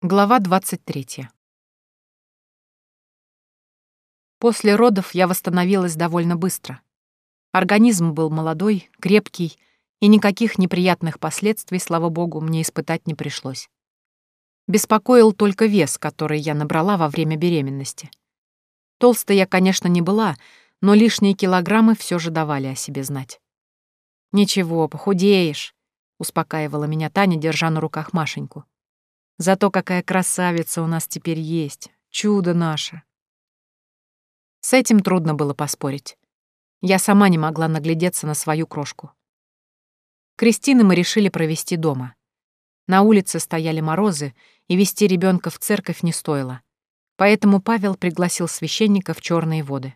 Глава 23. После родов я восстановилась довольно быстро. Организм был молодой, крепкий, и никаких неприятных последствий, слава богу, мне испытать не пришлось. Беспокоил только вес, который я набрала во время беременности. Толстой я, конечно, не была, но лишние килограммы все же давали о себе знать. «Ничего, похудеешь», — успокаивала меня Таня, держа на руках Машеньку. Зато какая красавица у нас теперь есть. Чудо наше. С этим трудно было поспорить. Я сама не могла наглядеться на свою крошку. Кристины мы решили провести дома. На улице стояли морозы, и вести ребенка в церковь не стоило. Поэтому Павел пригласил священника в черные воды.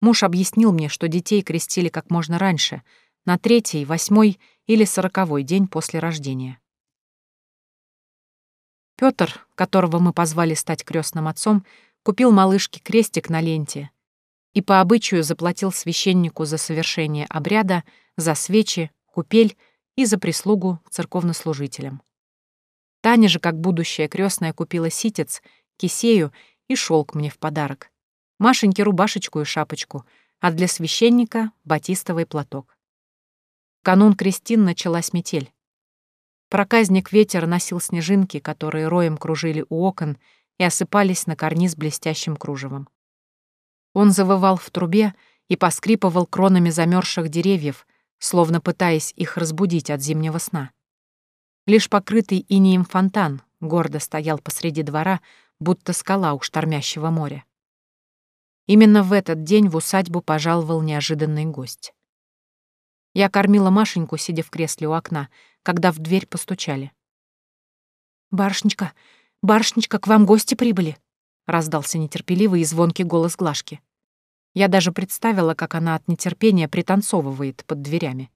Муж объяснил мне, что детей крестили как можно раньше, на третий, восьмой или сороковой день после рождения. Пётр, которого мы позвали стать крестным отцом, купил малышке крестик на ленте и по обычаю заплатил священнику за совершение обряда, за свечи, купель и за прислугу церковнослужителям. Таня же, как будущая крестная, купила ситец, кисею и шелк мне в подарок. Машеньке рубашечку и шапочку, а для священника — батистовый платок. В канун крестин началась метель. Проказник ветер носил снежинки, которые роем кружили у окон и осыпались на карниз блестящим кружевом. Он завывал в трубе и поскрипывал кронами замерзших деревьев, словно пытаясь их разбудить от зимнего сна. Лишь покрытый инеем фонтан гордо стоял посреди двора, будто скала у штормящего моря. Именно в этот день в усадьбу пожаловал неожиданный гость. Я кормила Машеньку, сидя в кресле у окна, когда в дверь постучали. «Барышничка, барышничка, к вам гости прибыли!» — раздался нетерпеливый и звонкий голос Глашки. Я даже представила, как она от нетерпения пританцовывает под дверями.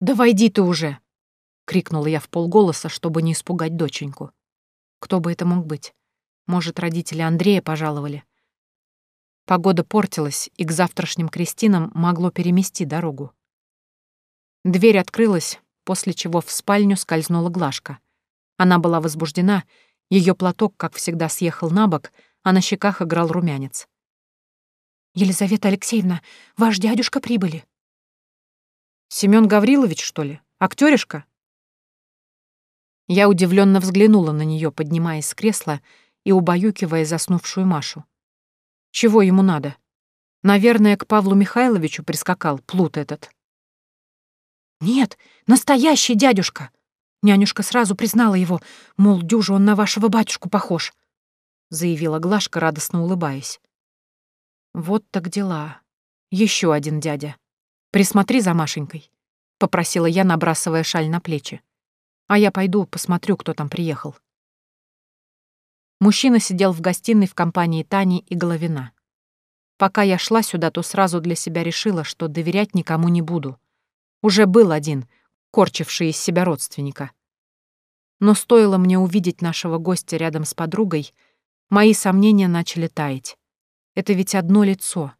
«Да войди ты уже!» — крикнула я в полголоса, чтобы не испугать доченьку. Кто бы это мог быть? Может, родители Андрея пожаловали? Погода портилась, и к завтрашним крестинам могло перемести дорогу. Дверь открылась, после чего в спальню скользнула Глашка. Она была возбуждена, ее платок, как всегда, съехал на бок, а на щеках играл румянец. «Елизавета Алексеевна, ваш дядюшка прибыли». «Семён Гаврилович, что ли? Актёришка?» Я удивленно взглянула на нее, поднимаясь с кресла и убаюкивая заснувшую Машу. Чего ему надо? Наверное, к Павлу Михайловичу прискакал плут этот. «Нет, настоящий дядюшка!» Нянюшка сразу признала его, мол, дюжа он на вашего батюшку похож, — заявила Глашка, радостно улыбаясь. «Вот так дела. Еще один дядя. Присмотри за Машенькой», — попросила я, набрасывая шаль на плечи. «А я пойду посмотрю, кто там приехал». Мужчина сидел в гостиной в компании Тани и Головина. Пока я шла сюда, то сразу для себя решила, что доверять никому не буду. Уже был один, корчивший из себя родственника. Но стоило мне увидеть нашего гостя рядом с подругой, мои сомнения начали таять. Это ведь одно лицо.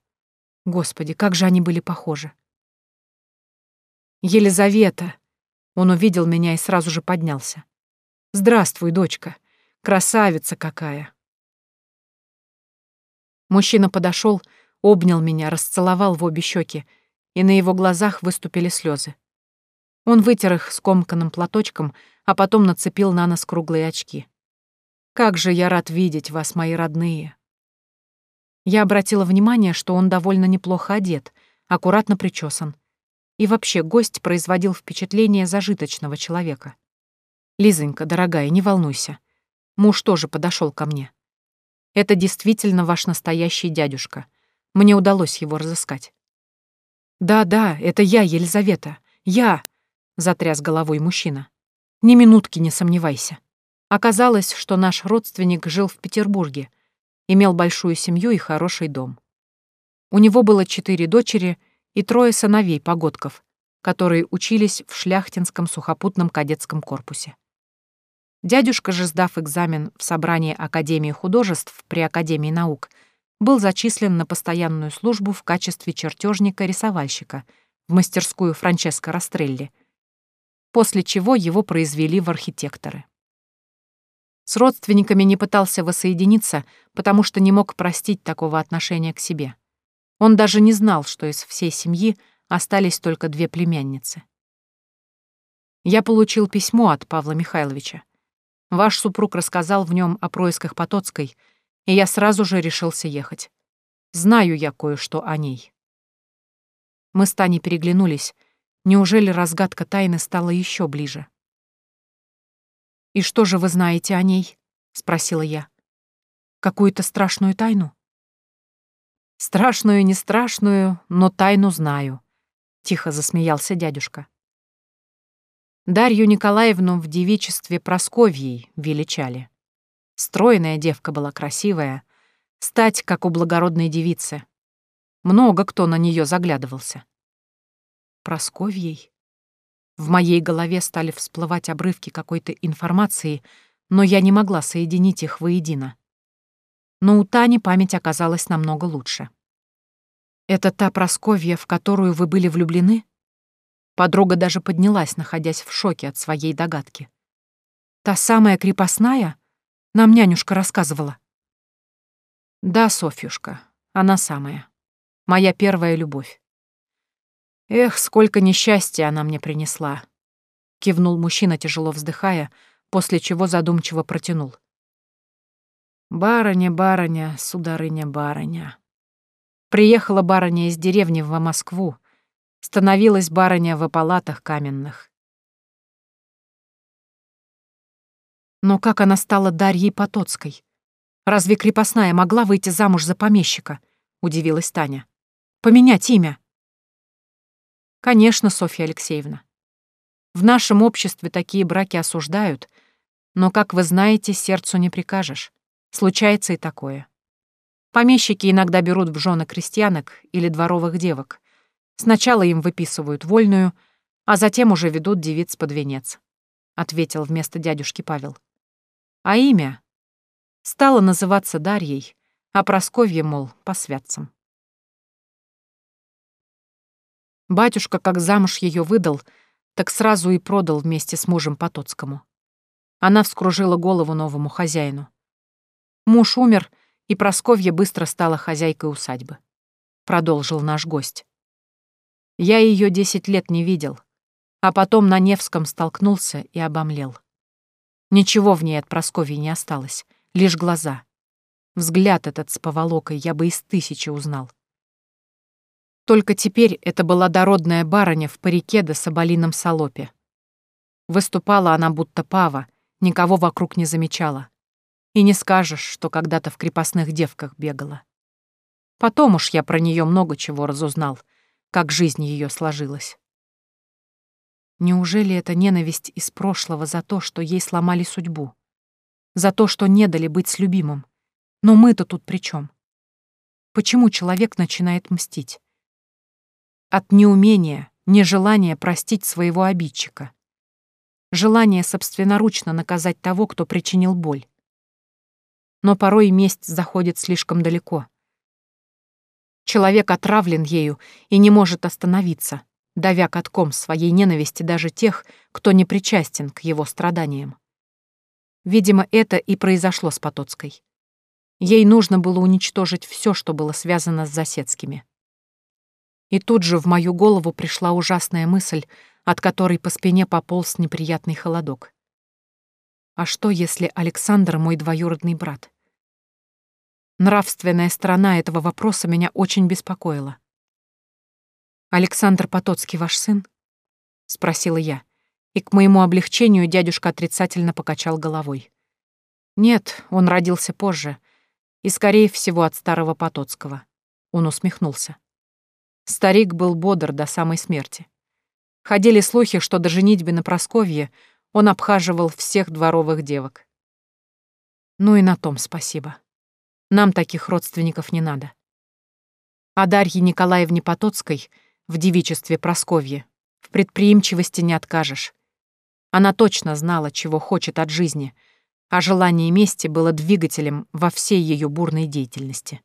Господи, как же они были похожи. «Елизавета!» Он увидел меня и сразу же поднялся. «Здравствуй, дочка!» Красавица какая!» Мужчина подошел, обнял меня, расцеловал в обе щеки, и на его глазах выступили слезы. Он вытер их скомканным платочком, а потом нацепил на нос круглые очки. «Как же я рад видеть вас, мои родные!» Я обратила внимание, что он довольно неплохо одет, аккуратно причесан. И вообще гость производил впечатление зажиточного человека. «Лизонька, дорогая, не волнуйся. Муж тоже подошел ко мне. Это действительно ваш настоящий дядюшка. Мне удалось его разыскать. «Да-да, это я, Елизавета. Я!» — затряс головой мужчина. «Ни минутки не сомневайся». Оказалось, что наш родственник жил в Петербурге, имел большую семью и хороший дом. У него было четыре дочери и трое сыновей-погодков, которые учились в шляхтинском сухопутном кадетском корпусе. Дядюшка же, сдав экзамен в собрании Академии художеств при Академии наук, был зачислен на постоянную службу в качестве чертежника-рисовальщика в мастерскую Франческо Растрелли, после чего его произвели в архитекторы. С родственниками не пытался воссоединиться, потому что не мог простить такого отношения к себе. Он даже не знал, что из всей семьи остались только две племянницы. Я получил письмо от Павла Михайловича. Ваш супруг рассказал в нем о происках Потоцкой, и я сразу же решился ехать. Знаю я кое-что о ней. Мы с Таней переглянулись. Неужели разгадка тайны стала еще ближе? «И что же вы знаете о ней?» — спросила я. «Какую-то страшную тайну?» «Страшную, не страшную, но тайну знаю», — тихо засмеялся дядюшка. Дарью Николаевну в девичестве Просковьей величали. Стройная девка была красивая, стать, как у благородной девицы. Много кто на нее заглядывался. Просковьей? В моей голове стали всплывать обрывки какой-то информации, но я не могла соединить их воедино. Но у Тани память оказалась намного лучше. «Это та Просковья, в которую вы были влюблены?» Подруга даже поднялась, находясь в шоке от своей догадки. «Та самая крепостная?» Нам нянюшка рассказывала. «Да, Софьюшка, она самая. Моя первая любовь. Эх, сколько несчастья она мне принесла!» Кивнул мужчина, тяжело вздыхая, после чего задумчиво протянул. «Барыня, барыня, сударыня, барыня». Приехала барыня из деревни в Москву, становилась барыня в палатах каменных. Но как она стала Дарьей Потоцкой? Разве крепостная могла выйти замуж за помещика? Удивилась Таня. Поменять имя? Конечно, Софья Алексеевна. В нашем обществе такие браки осуждают, но, как вы знаете, сердцу не прикажешь. Случается и такое. Помещики иногда берут в жены крестьянок или дворовых девок. Сначала им выписывают вольную, а затем уже ведут девиц под венец», — ответил вместо дядюшки Павел. «А имя стало называться Дарьей, а Просковье, мол, по святцам. Батюшка, как замуж ее выдал, так сразу и продал вместе с мужем Потоцкому. Она вскружила голову новому хозяину. Муж умер, и Просковья быстро стала хозяйкой усадьбы. Продолжил наш гость. Я ее десять лет не видел, а потом на Невском столкнулся и обомлел. Ничего в ней от Просковьи не осталось, лишь глаза. Взгляд этот с поволокой я бы из тысячи узнал. Только теперь это была дородная барыня в парике да соболином салопе. Выступала она будто пава, никого вокруг не замечала. И не скажешь, что когда-то в крепостных девках бегала. Потом уж я про нее много чего разузнал, как жизнь ее сложилась. Неужели это ненависть из прошлого за то, что ей сломали судьбу? За то, что не дали быть с любимым? Но мы-то тут при чем? Почему человек начинает мстить? От неумения, нежелания простить своего обидчика. Желание собственноручно наказать того, кто причинил боль. Но порой месть заходит слишком далеко. Человек отравлен ею и не может остановиться, давя катком своей ненависти даже тех, кто не причастен к его страданиям. Видимо, это и произошло с Потоцкой. Ей нужно было уничтожить все, что было связано с Засецкими. И тут же в мою голову пришла ужасная мысль, от которой по спине пополз неприятный холодок. А что, если Александр мой двоюродный брат? Нравственная сторона этого вопроса меня очень беспокоила. «Александр Потоцкий ваш сын?» — спросила я, и к моему облегчению дядюшка отрицательно покачал головой. «Нет, он родился позже, и, скорее всего, от старого Потоцкого». Он усмехнулся. Старик был бодр до самой смерти. Ходили слухи, что до женитьбы на Просковье он обхаживал всех дворовых девок. Ну и на том спасибо. Нам таких родственников не надо. А Дарье Николаевне Потоцкой — в девичестве Просковье. В предприимчивости не откажешь. Она точно знала, чего хочет от жизни, а желание мести было двигателем во всей ее бурной деятельности.